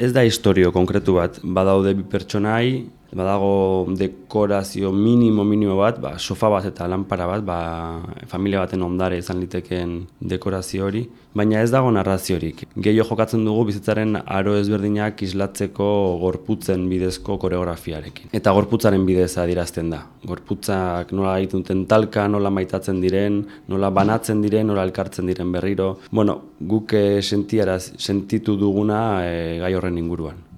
Ez da historio konkretu bat, badaude bi pertsonai, badago dekorazio minimo minimo bat, ba, sofa bat eta lanpara bat, ba, familia baten ondare izan liteken dekorazio hori, baina ez dago narraziorik. Gehio jokatzen dugu bizitzaren aro ezberdinak islatzeko gorputzen bidezko koreografiarekin. Eta gorputzaren bidez adierazten da. Gorputzak nola egiten talka, nola maitatzen diren, nola banatzen diren, nola elkartzen diren berriro. Bueno, guk eh, sentiaraz, sentitu duguna e, gai horren inguruan.